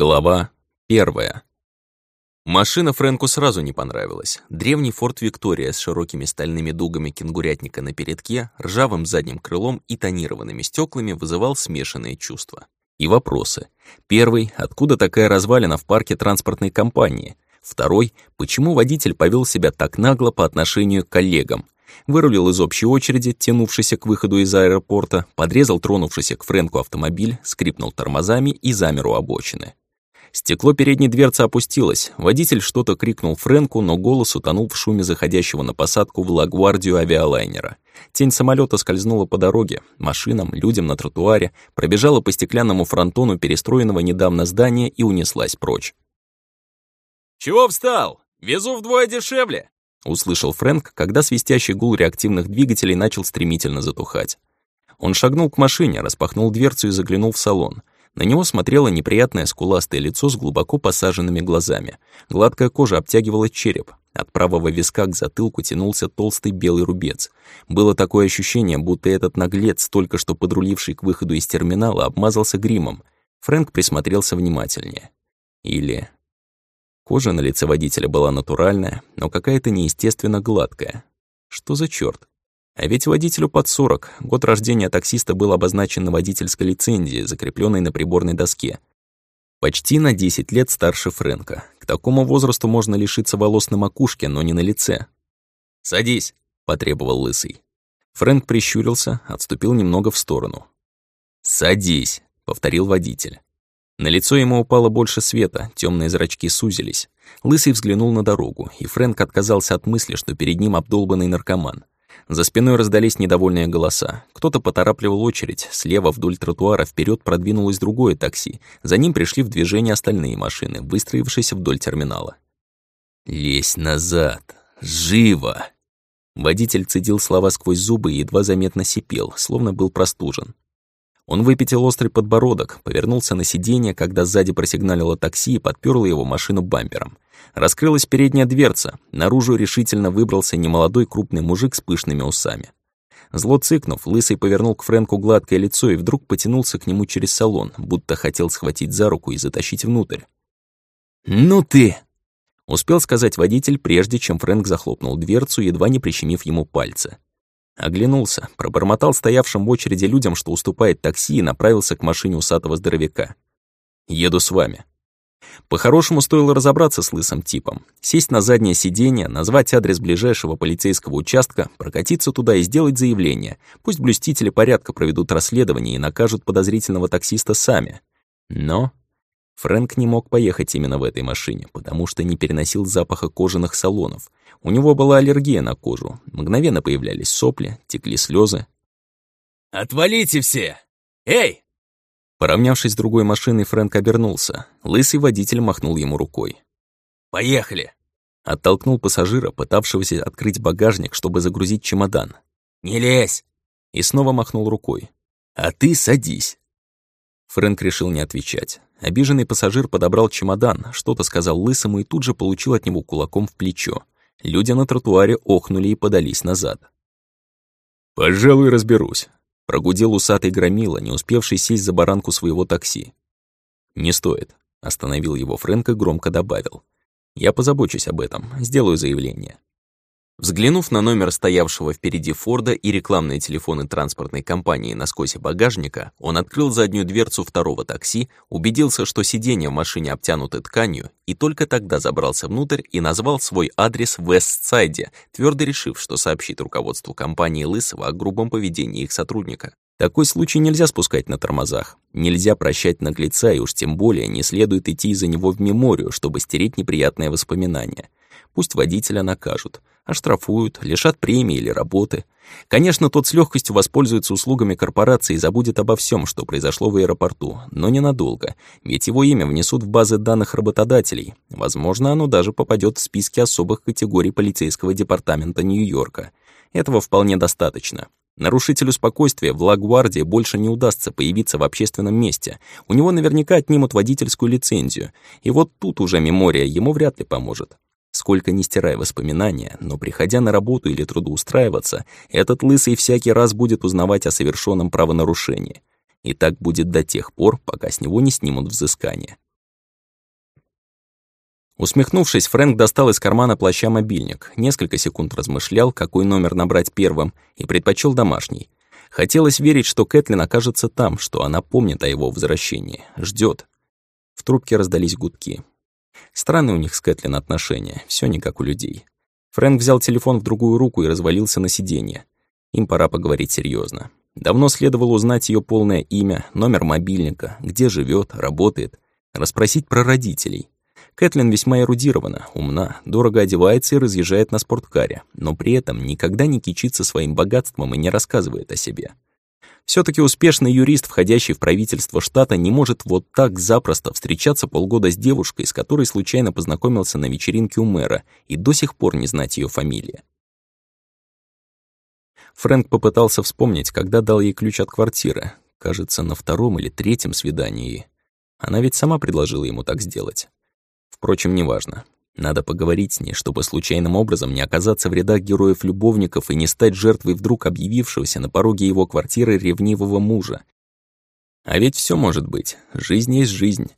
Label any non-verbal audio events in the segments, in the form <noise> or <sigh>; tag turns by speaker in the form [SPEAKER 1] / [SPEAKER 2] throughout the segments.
[SPEAKER 1] Глава первая. Машина Фрэнку сразу не понравилась. Древний Форд Виктория с широкими стальными дугами кенгурятника на передке, ржавым задним крылом и тонированными стеклами вызывал смешанные чувства. И вопросы. Первый — откуда такая развалина в парке транспортной компании? Второй — почему водитель повел себя так нагло по отношению к коллегам? Вырулил из общей очереди, тянувшейся к выходу из аэропорта, подрезал тронувшийся к Фрэнку автомобиль, скрипнул тормозами и замер у обочины. Стекло передней дверцы опустилось. Водитель что-то крикнул Фрэнку, но голос утонул в шуме заходящего на посадку в лагвардию авиалайнера. Тень самолета скользнула по дороге, машинам, людям на тротуаре, пробежала по стеклянному фронтону перестроенного недавно здания и унеслась прочь.
[SPEAKER 2] «Чего встал? Везу вдвое дешевле!»
[SPEAKER 1] Услышал Фрэнк, когда свистящий гул реактивных двигателей начал стремительно затухать. Он шагнул к машине, распахнул дверцу и заглянул в салон. На него смотрело неприятное скуластое лицо с глубоко посаженными глазами. Гладкая кожа обтягивала череп. От правого виска к затылку тянулся толстый белый рубец. Было такое ощущение, будто этот наглец, только что подруливший к выходу из терминала, обмазался гримом. Фрэнк присмотрелся внимательнее. Или... Кожа на лице водителя была натуральная, но какая-то неестественно гладкая. Что за чёрт? А ведь водителю под 40. Год рождения таксиста был обозначен на водительской лицензии, закрепленной на приборной доске. Почти на 10 лет старше Фрэнка. К такому возрасту можно лишиться волос на макушке, но не на лице.
[SPEAKER 2] «Садись», — потребовал Лысый.
[SPEAKER 1] Фрэнк прищурился, отступил немного в сторону.
[SPEAKER 2] «Садись», — повторил водитель.
[SPEAKER 1] На лицо ему упало больше света, темные зрачки сузились. Лысый взглянул на дорогу, и Фрэнк отказался от мысли, что перед ним обдолбанный наркоман. За спиной раздались недовольные голоса. Кто-то поторапливал очередь. Слева вдоль тротуара вперед продвинулось другое такси. За ним пришли в движение остальные машины, выстроившиеся вдоль терминала.
[SPEAKER 2] «Лезь назад! Живо!»
[SPEAKER 1] Водитель цедил слова сквозь зубы и едва заметно сипел, словно был простужен. Он выпятил острый подбородок, повернулся на сиденье, когда сзади просигналило такси и подпёрло его машину бампером. Раскрылась передняя дверца, наружу решительно выбрался немолодой крупный мужик с пышными усами. Зло цыкнув, Лысый повернул к Фрэнку гладкое лицо и вдруг потянулся к нему через салон, будто хотел схватить за руку и затащить внутрь.
[SPEAKER 2] «Ну ты!»
[SPEAKER 1] — успел сказать водитель, прежде чем Фрэнк захлопнул дверцу, едва не прищемив ему пальцы. Оглянулся, пробормотал стоявшим в очереди людям, что уступает такси, и направился к машине усатого здоровяка. «Еду с вами». По-хорошему стоило разобраться с лысым типом, сесть на заднее сиденье, назвать адрес ближайшего полицейского участка, прокатиться туда и сделать заявление. Пусть блюстители порядка проведут расследование и накажут подозрительного таксиста сами. Но Фрэнк не мог поехать именно в этой машине, потому что не переносил запаха кожаных салонов. У него была аллергия на кожу. Мгновенно появлялись сопли, текли слезы.
[SPEAKER 2] «Отвалите все! Эй,
[SPEAKER 1] Поравнявшись с другой машиной, Фрэнк обернулся. Лысый водитель махнул ему рукой.
[SPEAKER 2] «Поехали!»
[SPEAKER 1] Оттолкнул пассажира, пытавшегося открыть багажник, чтобы загрузить чемодан.
[SPEAKER 2] «Не лезь!»
[SPEAKER 1] И снова махнул рукой. «А ты садись!» Фрэнк решил не отвечать. Обиженный пассажир подобрал чемодан, что-то сказал лысому и тут же получил от него кулаком в плечо. Люди на тротуаре охнули и подались назад. «Пожалуй, разберусь», Прогудел усатый громила, не успевший сесть за баранку своего такси. «Не стоит», — остановил его Фрэнк и громко добавил. «Я позабочусь об этом, сделаю заявление». Взглянув на номер стоявшего впереди Форда и рекламные телефоны транспортной компании на скосе багажника, он открыл заднюю дверцу второго такси, убедился, что сиденья в машине обтянуты тканью, и только тогда забрался внутрь и назвал свой адрес в Вестсайде, твердо решив, что сообщит руководству компании Лысого о грубом поведении их сотрудника. Такой случай нельзя спускать на тормозах. Нельзя прощать наглеца, и уж тем более не следует идти из-за него в меморию, чтобы стереть неприятные воспоминания. Пусть водителя накажут, оштрафуют, лишат премии или работы. Конечно, тот с легкостью воспользуется услугами корпорации и забудет обо всем, что произошло в аэропорту, но ненадолго, ведь его имя внесут в базы данных работодателей. Возможно, оно даже попадет в списки особых категорий полицейского департамента Нью-Йорка. Этого вполне достаточно. Нарушителю спокойствия в Лагвардии больше не удастся появиться в общественном месте. У него наверняка отнимут водительскую лицензию. И вот тут уже мемория ему вряд ли поможет. Сколько не стирай воспоминания, но приходя на работу или трудоустраиваться, этот лысый всякий раз будет узнавать о совершенном правонарушении. И так будет до тех пор, пока с него не снимут взыскание. Усмехнувшись, Фрэнк достал из кармана плаща мобильник, несколько секунд размышлял, какой номер набрать первым, и предпочел домашний. Хотелось верить, что Кэтлин окажется там, что она помнит о его возвращении, ждет. В трубке раздались гудки. Странные у них с Кэтлин отношения, все не как у людей. Фрэнк взял телефон в другую руку и развалился на сиденье. Им пора поговорить серьезно. Давно следовало узнать ее полное имя, номер мобильника, где живет, работает, расспросить про родителей. Кэтлин весьма эрудирована, умна, дорого одевается и разъезжает на спорткаре, но при этом никогда не кичится своим богатством и не рассказывает о себе. Все таки успешный юрист, входящий в правительство штата, не может вот так запросто встречаться полгода с девушкой, с которой случайно познакомился на вечеринке у мэра, и до сих пор не знать ее фамилии. Фрэнк попытался вспомнить, когда дал ей ключ от квартиры. Кажется, на втором или третьем свидании. Она ведь сама предложила ему так сделать. Впрочем, неважно. Надо поговорить с ней, чтобы случайным образом не оказаться в рядах героев-любовников и не стать жертвой вдруг объявившегося на пороге его квартиры ревнивого мужа. А ведь все может быть. Жизнь есть жизнь.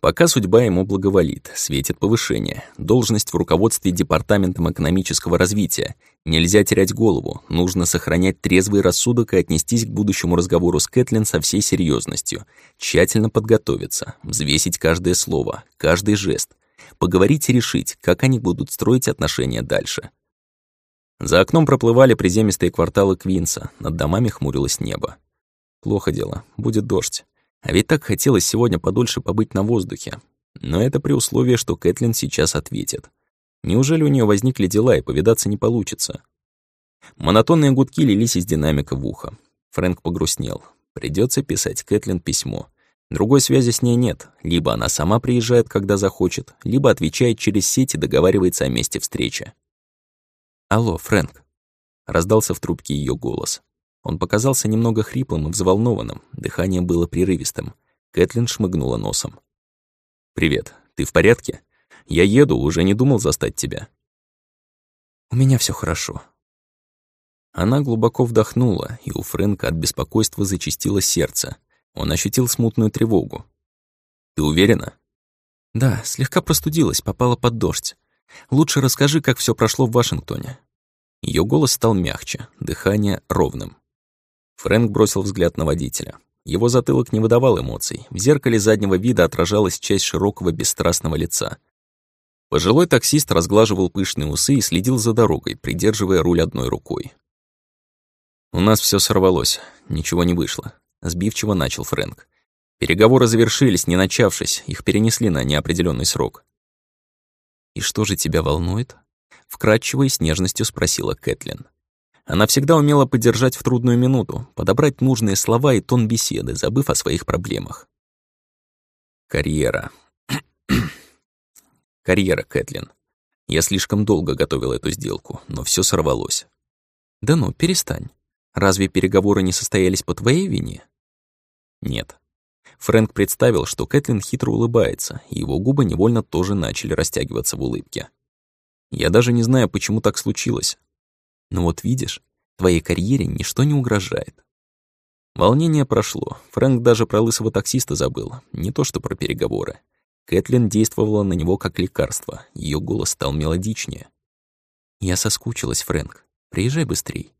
[SPEAKER 1] Пока судьба ему благоволит, светит повышение, должность в руководстве Департаментом экономического развития. Нельзя терять голову, нужно сохранять трезвый рассудок и отнестись к будущему разговору с Кэтлин со всей серьезностью, тщательно подготовиться, взвесить каждое слово, каждый жест, поговорить и решить, как они будут строить отношения дальше. За окном проплывали приземистые кварталы Квинса, над домами хмурилось небо. Плохо дело, будет дождь. А ведь так хотелось сегодня подольше побыть на воздухе. Но это при условии, что Кэтлин сейчас ответит. Неужели у нее возникли дела и повидаться не получится? Монотонные гудки лились из динамика в ухо. Фрэнк погрустнел. Придется писать Кэтлин письмо. Другой связи с ней нет. Либо она сама приезжает, когда захочет, либо отвечает через сеть и договаривается о месте встречи. «Алло, Фрэнк», — раздался в трубке ее голос. Он показался немного хриплым и взволнованным, дыхание было прерывистым. Кэтлин шмыгнула носом. «Привет, ты в порядке? Я еду, уже не думал застать тебя». «У меня все хорошо». Она глубоко вдохнула, и у Фрэнка от беспокойства зачастило сердце — он ощутил смутную тревогу. «Ты уверена?» «Да, слегка простудилась, попала под дождь. Лучше расскажи, как все прошло в Вашингтоне». Ее голос стал мягче, дыхание ровным. Фрэнк бросил взгляд на водителя. Его затылок не выдавал эмоций. В зеркале заднего вида отражалась часть широкого бесстрастного лица. Пожилой таксист разглаживал пышные усы и следил за дорогой, придерживая руль одной рукой. «У нас все сорвалось, ничего не вышло. Сбивчиво начал Фрэнк. Переговоры завершились, не начавшись, их перенесли на неопределенный срок. «И что же тебя волнует?» Вкратчиво и с нежностью спросила Кэтлин. Она всегда умела поддержать в трудную минуту, подобрать нужные слова и тон беседы, забыв о своих проблемах. Карьера. <clears throat> Карьера, Кэтлин. Я слишком долго готовил эту сделку, но все сорвалось. Да ну, перестань. Разве переговоры не состоялись по твоей вине? Нет. Фрэнк представил, что Кэтлин хитро улыбается, и его губы невольно тоже начали растягиваться в улыбке. Я даже не знаю, почему так случилось. Но вот видишь, твоей карьере ничто не угрожает. Волнение прошло. Фрэнк даже про лысого таксиста забыл, не то что про переговоры. Кэтлин действовала на него как лекарство, ее голос стал мелодичнее. «Я соскучилась, Фрэнк. Приезжай быстрей.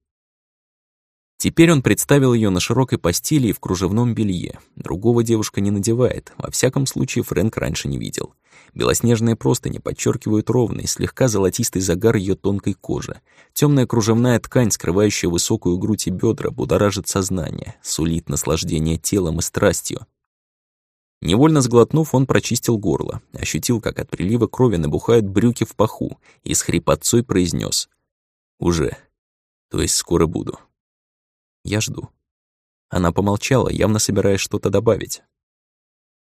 [SPEAKER 1] Теперь он представил ее на широкой постели и в кружевном белье. Другого девушка не надевает, во всяком случае Фрэнк раньше не видел. Белоснежные простыни подчеркивают ровный, слегка золотистый загар ее тонкой кожи. Темная кружевная ткань, скрывающая высокую грудь и бедра, будоражит сознание, сулит наслаждение телом и страстью. Невольно сглотнув, он прочистил горло, ощутил, как от прилива крови набухают брюки в паху, и с хрипотцой произнес: «Уже. То есть скоро буду». Я жду». Она помолчала, явно собираясь что-то добавить.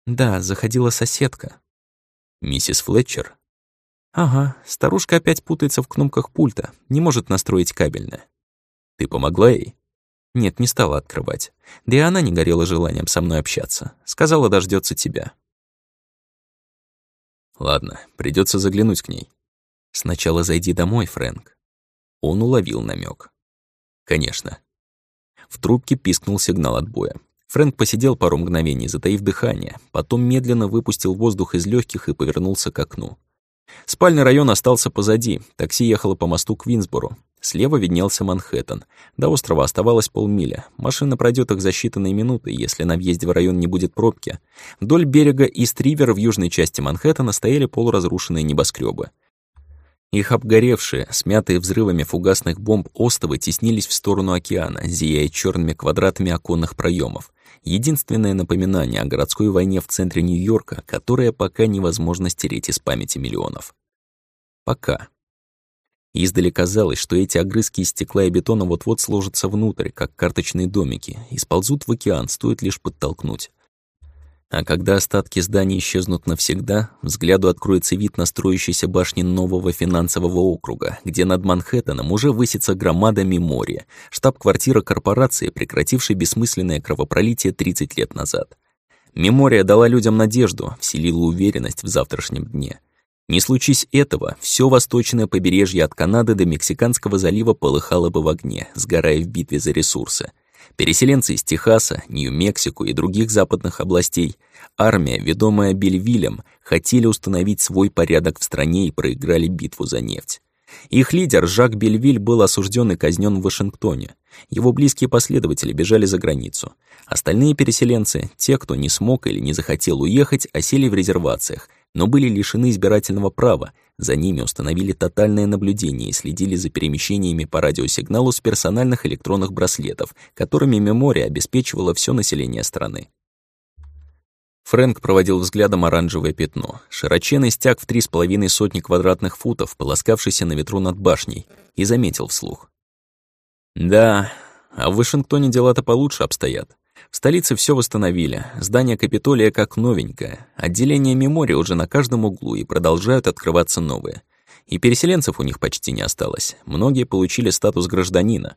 [SPEAKER 1] «Да, заходила соседка». «Миссис Флетчер?» «Ага, старушка опять путается в кнопках пульта, не может настроить кабельное». «Ты помогла ей?» Нет, не стала открывать. Да и она не горела желанием со мной общаться. Сказала, дождется тебя. Ладно, придется заглянуть к ней. Сначала зайди домой, Фрэнк. Он уловил намек. Конечно. В трубке пискнул сигнал отбоя. Фрэнк посидел пару мгновений, затаив дыхание, потом медленно выпустил воздух из легких и повернулся к окну. Спальный район остался позади, такси ехало по мосту к Винсбору. Слева виднелся Манхэттен. До острова оставалось полмиля. Машина пройдет их за считанные минуты, если на въезде в район не будет пробки. Вдоль берега Ист-Ривер в южной части Манхэттена стояли полуразрушенные небоскребы. Их обгоревшие, смятые взрывами фугасных бомб остовы теснились в сторону океана, зияя черными квадратами оконных проемов. Единственное напоминание о городской войне в центре Нью-Йорка, которое пока невозможно стереть из памяти миллионов. Пока. Издали казалось, что эти огрызки из стекла и бетона вот-вот сложатся внутрь, как карточные домики, и сползут в океан, стоит лишь подтолкнуть. А когда остатки зданий исчезнут навсегда, взгляду откроется вид на строящейся башни нового финансового округа, где над Манхэттеном уже высится громада Мемория, штаб-квартира корпорации, прекратившей бессмысленное кровопролитие 30 лет назад. Мемория дала людям надежду, вселила уверенность в завтрашнем дне. Не случись этого, все восточное побережье от Канады до Мексиканского залива полыхало бы в огне, сгорая в битве за ресурсы. Переселенцы из Техаса, Нью-Мексико и других западных областей, армия, ведомая Бельвилем, хотели установить свой порядок в стране и проиграли битву за нефть. Их лидер Жак Бельвиль был осужден и казнен в Вашингтоне. Его близкие последователи бежали за границу. Остальные переселенцы, те, кто не смог или не захотел уехать, осели в резервациях, но были лишены избирательного права, за ними установили тотальное наблюдение и следили за перемещениями по радиосигналу с персональных электронных браслетов, которыми мемория обеспечивала все население страны. Фрэнк проводил взглядом оранжевое пятно, широченный стяг в три с половиной сотни квадратных футов, полоскавшийся на ветру над башней, и заметил вслух. «Да, а в Вашингтоне дела-то получше обстоят. В столице все восстановили, здание Капитолия как новенькое, отделение мемории уже на каждом углу и продолжают открываться новые. И переселенцев у них почти не осталось, многие получили статус гражданина.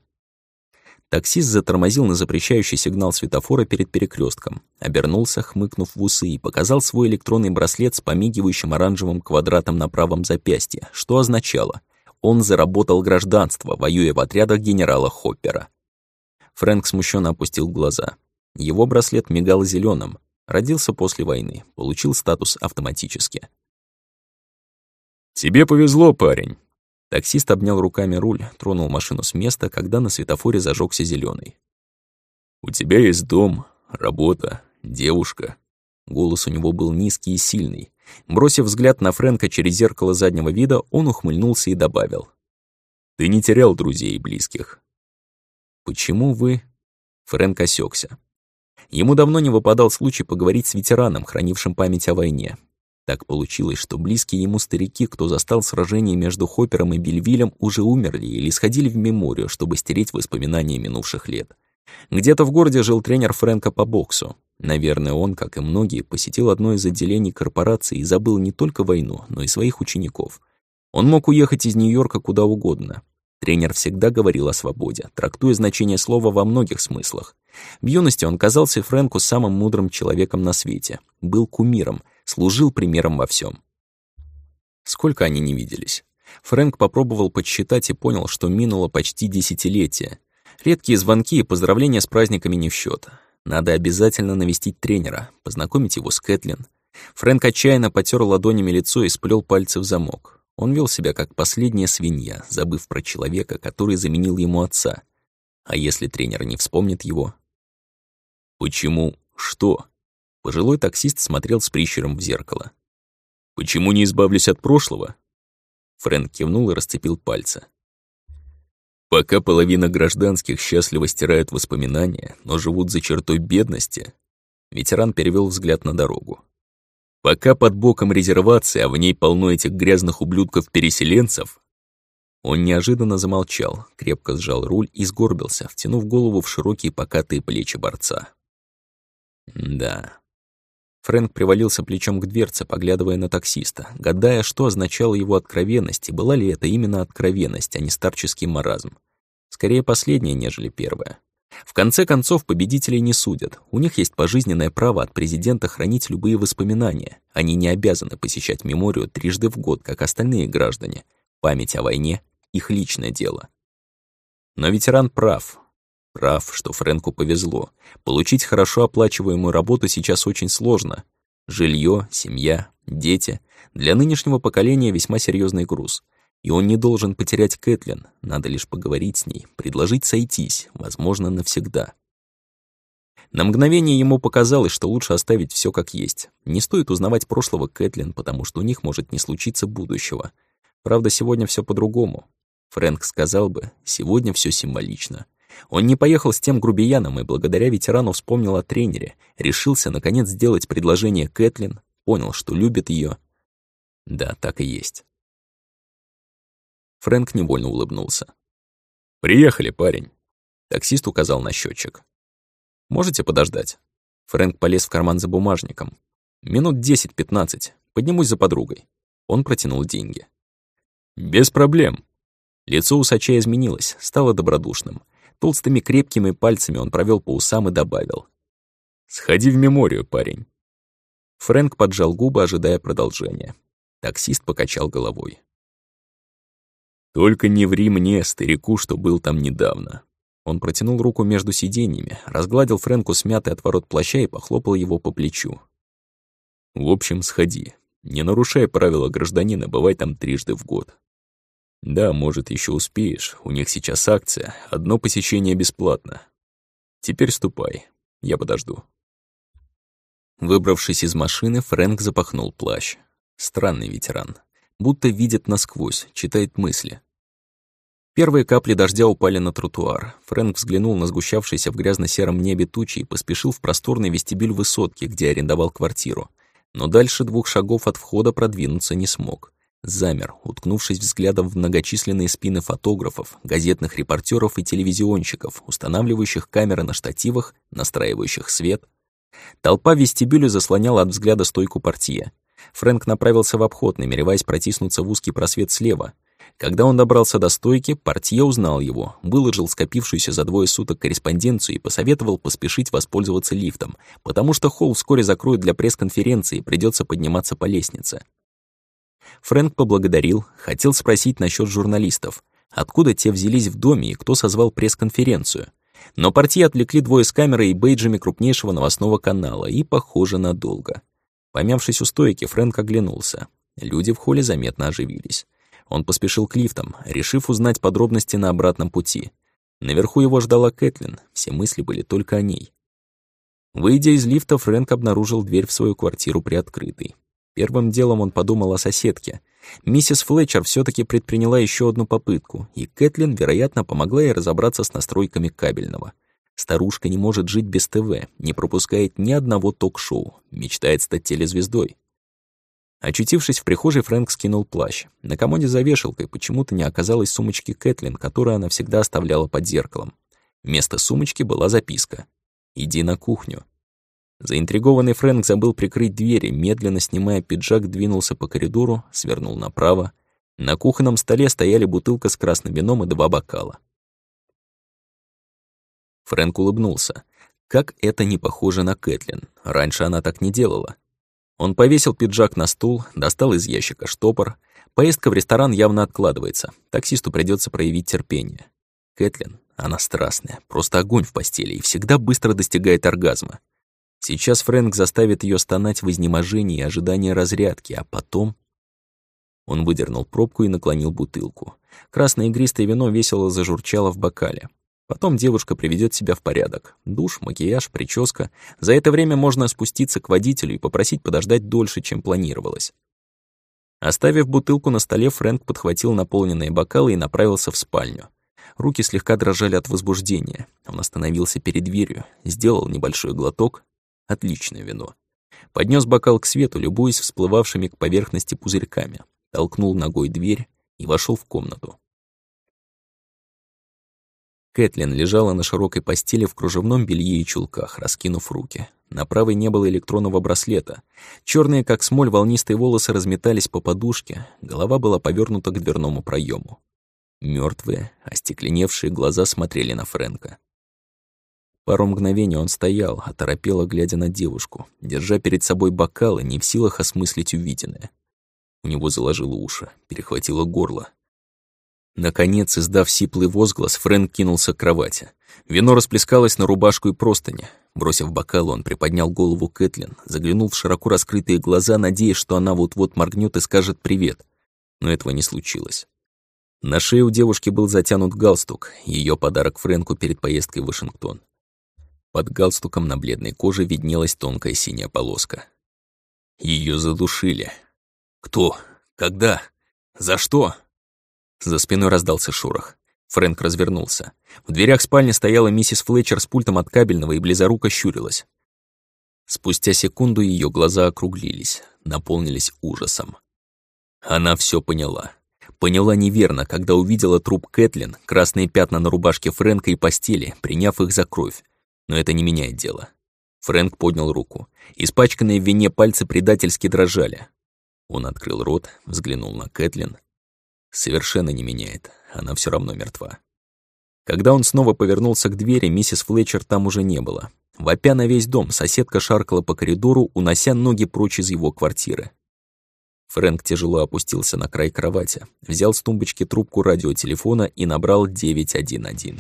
[SPEAKER 1] Таксист затормозил на запрещающий сигнал светофора перед перекрестком, обернулся, хмыкнув в усы, и показал свой электронный браслет с помигивающим оранжевым квадратом на правом запястье, что означало — он заработал гражданство, воюя в отрядах генерала Хоппера. Фрэнк смущенно опустил глаза. Его браслет мигал зеленым. Родился после войны, получил статус автоматически.
[SPEAKER 3] «Тебе повезло, парень».
[SPEAKER 1] Таксист обнял руками руль, тронул машину с места, когда на светофоре зажегся зеленый.
[SPEAKER 3] «У тебя есть дом, работа, девушка».
[SPEAKER 1] Голос у него был низкий и сильный. Бросив взгляд на Фрэнка через зеркало заднего вида, он ухмыльнулся и добавил.
[SPEAKER 3] «Ты не терял друзей и близких».
[SPEAKER 1] «Почему вы...» Фрэнк осекся. Ему давно не выпадал случай поговорить с ветераном, хранившим память о войне. Так получилось, что близкие ему старики, кто застал сражение между Хоппером и Бельвилем, уже умерли или сходили в меморию, чтобы стереть воспоминания минувших лет. Где-то в городе жил тренер Фрэнка по боксу. Наверное, он, как и многие, посетил одно из отделений корпорации и забыл не только войну, но и своих учеников. Он мог уехать из Нью-Йорка куда угодно. Тренер всегда говорил о свободе, трактуя значение слова во многих смыслах. В юности он казался Фрэнку самым мудрым человеком на свете, был кумиром, служил примером во всем. Сколько они не виделись. Фрэнк попробовал подсчитать и понял, что минуло почти десятилетие. Редкие звонки и поздравления с праздниками не в счет. Надо обязательно навестить тренера, познакомить его с Кэтлин. Фрэнк отчаянно потер ладонями лицо и сплел пальцы в замок. Он вел себя как последняя свинья, забыв про человека, который заменил ему отца. А если тренер не вспомнит его?
[SPEAKER 3] «Почему? Что?»
[SPEAKER 1] Пожилой таксист смотрел с прищуром в зеркало.
[SPEAKER 3] «Почему не избавлюсь от прошлого?»
[SPEAKER 1] Фрэнк кивнул и расцепил пальцы.
[SPEAKER 3] «Пока половина гражданских счастливо стирают воспоминания, но живут за чертой бедности»,
[SPEAKER 1] ветеран перевел взгляд на дорогу.
[SPEAKER 3] Пока под боком резервация, а в ней полно этих грязных ублюдков-переселенцев.
[SPEAKER 1] Он неожиданно замолчал, крепко сжал руль и сгорбился, втянув голову в широкие покатые плечи борца. Да. Фрэнк привалился плечом к дверце, поглядывая на таксиста, гадая, что означала его откровенность, и была ли это именно откровенность, а не старческий маразм. Скорее последнее, нежели первое. В конце концов, победителей не судят. У них есть пожизненное право от президента хранить любые воспоминания. Они не обязаны посещать меморию трижды в год, как остальные граждане. Память о войне — их личное дело. Но ветеран прав. Прав, что Фрэнку повезло. Получить хорошо оплачиваемую работу сейчас очень сложно. Жилье, семья, дети. Для нынешнего поколения весьма серьезный груз. И он не должен потерять Кэтлин, надо лишь поговорить с ней, предложить сойтись, возможно, навсегда. На мгновение ему показалось, что лучше оставить все как есть. Не стоит узнавать прошлого Кэтлин, потому что у них может не случиться будущего. Правда, сегодня все по-другому. Фрэнк сказал бы, сегодня все символично. Он не поехал с тем грубияном и благодаря ветерану вспомнил о тренере, решился, наконец, сделать предложение Кэтлин, понял, что любит ее. Да, так и есть. Фрэнк невольно улыбнулся. «Приехали, парень». Таксист указал на счетчик. Можете подождать?» Фрэнк полез в карман за бумажником. «Минут десять-пятнадцать. Поднимусь за подругой». Он протянул деньги. «Без проблем». Лицо усача изменилось, стало добродушным. Толстыми крепкими пальцами он провел по усам и добавил. «Сходи в меморию, парень». Фрэнк поджал губы, ожидая продолжения. Таксист покачал головой. «Только не ври мне, старику, что был там недавно. Он протянул руку между сиденьями, разгладил Фрэнку смятый отворот плаща и похлопал его по плечу. «В общем, сходи. Не нарушай правила гражданина, бывай там трижды в год. Да, может, еще успеешь, у них сейчас акция, одно посещение бесплатно. Теперь ступай, я подожду». Выбравшись из машины, Фрэнк запахнул плащ. Странный ветеран. Будто видит насквозь, читает мысли. Первые капли дождя упали на тротуар. Фрэнк взглянул на сгущавшийся в грязно-сером небе тучи и поспешил в просторный вестибюль высотки, где арендовал квартиру. Но дальше двух шагов от входа продвинуться не смог. Замер, уткнувшись взглядом в многочисленные спины фотографов, газетных репортеров и телевизионщиков, устанавливающих камеры на штативах, настраивающих свет. Толпа в вестибюле заслоняла от взгляда стойку портье. Фрэнк направился в обход, намереваясь протиснуться в узкий просвет слева — когда он добрался до стойки, портье узнал его, выложил скопившуюся за двое суток корреспонденцию и посоветовал поспешить воспользоваться лифтом, потому что холл вскоре закроют для пресс-конференции и придется подниматься по лестнице. Фрэнк поблагодарил, хотел спросить насчет журналистов, откуда те взялись в доме и кто созвал пресс-конференцию. Но портье отвлекли двое с камерой и бейджами крупнейшего новостного канала, и, похоже, надолго. Помявшись у стойки, Фрэнк оглянулся. Люди в холле заметно оживились. Он поспешил к лифтам, решив узнать подробности на обратном пути. Наверху его ждала Кэтлин, все мысли были только о ней. Выйдя из лифта, Фрэнк обнаружил дверь в свою квартиру приоткрытой. Первым делом он подумал о соседке. Миссис Флетчер все таки предприняла еще одну попытку, и Кэтлин, вероятно, помогла ей разобраться с настройками кабельного. Старушка не может жить без ТВ, не пропускает ни одного ток-шоу, мечтает стать телезвездой. Очутившись в прихожей, Фрэнк скинул плащ. На комоде за вешалкой почему-то не оказалось сумочки Кэтлин, которую она всегда оставляла под зеркалом. Вместо сумочки была записка. «Иди на кухню». Заинтригованный Фрэнк забыл прикрыть двери, медленно снимая пиджак, двинулся по коридору, свернул направо. На кухонном столе стояли бутылка с красным вином и два бокала. Фрэнк улыбнулся. Как это не похоже на Кэтлин. Раньше она так не делала. Он повесил пиджак на стул, достал из ящика штопор. Поездка в ресторан явно откладывается. Таксисту придется проявить терпение. Кэтлин, она страстная, просто огонь в постели и всегда быстро достигает оргазма. Сейчас Фрэнк заставит ее стонать в изнеможении и ожидании разрядки, а потом... Он выдернул пробку и наклонил бутылку. Красное игристое вино весело зажурчало в бокале. Потом девушка приведет себя в порядок. Душ, макияж, прическа. За это время можно спуститься к водителю и попросить подождать дольше, чем планировалось. Оставив бутылку на столе, Фрэнк подхватил наполненные бокалы и направился в спальню. Руки слегка дрожали от возбуждения. Он остановился перед дверью, сделал небольшой глоток. Отличное вино. Поднес бокал к свету, любуясь всплывавшими к поверхности пузырьками. Толкнул ногой дверь и вошел в комнату. Кэтлин лежала на широкой постели в кружевном белье и чулках, раскинув руки. На правой не было электронного браслета. Черные, как смоль, волнистые волосы разметались по подушке, голова была повернута к дверному проему. Мертвые, остекленевшие глаза смотрели на Фрэнка. Пару мгновений он стоял, оторопело глядя на девушку, держа перед собой бокалы, не в силах осмыслить увиденное. У него заложило уши, перехватило горло. Наконец, издав сиплый возглас, Фрэнк кинулся к кровати. Вино расплескалось на рубашку и простыни. Бросив бокал, он приподнял голову Кэтлин, заглянул в широко раскрытые глаза, надеясь, что она вот-вот моргнет и скажет «привет». Но этого не случилось. На шее у девушки был затянут галстук, ее подарок Фрэнку перед поездкой в Вашингтон. Под галстуком на бледной коже виднелась тонкая синяя полоска. Ее задушили.
[SPEAKER 2] Кто? Когда? За что?
[SPEAKER 1] За спиной раздался шорох. Фрэнк развернулся. В дверях спальни стояла миссис Флетчер с пультом от кабельного и близоруко щурилась. Спустя секунду ее глаза округлились, наполнились ужасом. Она все поняла. Поняла неверно, когда увидела труп Кэтлин, красные пятна на рубашке Фрэнка и постели, приняв их за кровь. Но это не меняет дело. Фрэнк поднял руку. Испачканные в вине пальцы предательски дрожали. Он открыл рот, взглянул на Кэтлин. Совершенно не меняет, она все равно мертва. Когда он снова повернулся к двери, миссис Флетчер там уже не было. Вопя на весь дом, соседка шаркала по коридору, унося ноги прочь из его квартиры. Фрэнк тяжело опустился на край кровати, взял с тумбочки трубку радиотелефона и набрал 911.